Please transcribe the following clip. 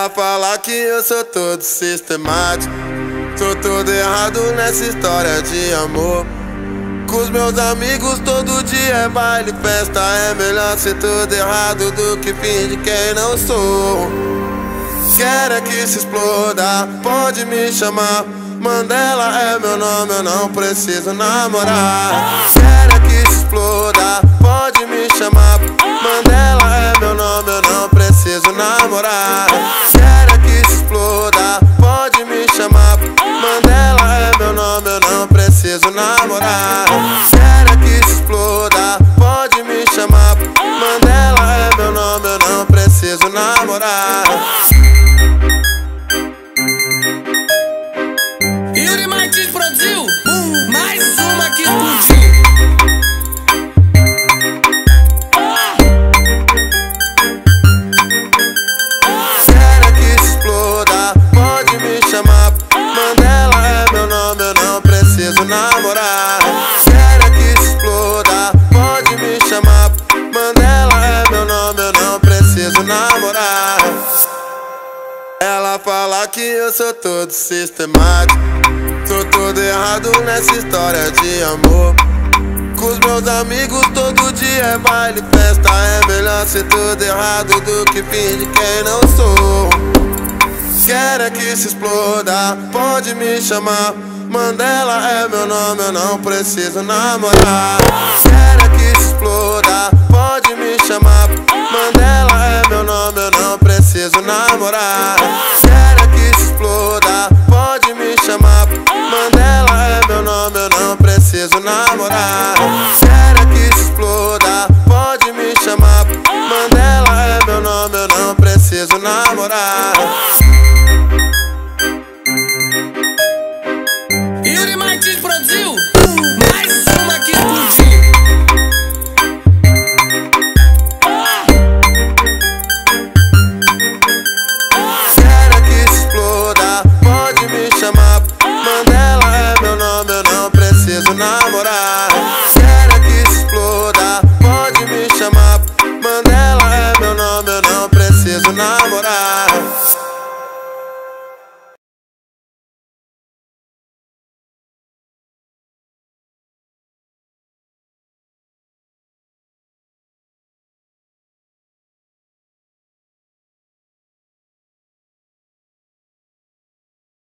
Ela fala que eu sou todo sistemático. Sou todo errado nessa história de amor. Com os meus amigos todo dia é baile, festa. É melhor ser todo errado do que fingir quem não sou. Quer é que se exploda, pode me chamar. Mandela é meu nome, eu não preciso namorar. Quer é que se exploda, não preciso namorar. Ela fala que eu sou todo sistemático. Sou todo errado nessa história de amor. Com os meus amigos todo dia é baile, festa. É melhor ser tudo errado do que fingir quem não sou. Quer é que se exploda, pode me chamar. Mandela é meu nome, eu não preciso namorar. Quer é que se exploda, pode me chamar. Mandela é meu nome, eu não preciso namorar. Namorar. Quer é que se exploda, pode me chamar. Mandela é meu nome, eu não preciso namorar. namorar. Será que se exploda? Pode me chamar. Mandela é meu nome, eu não preciso nada.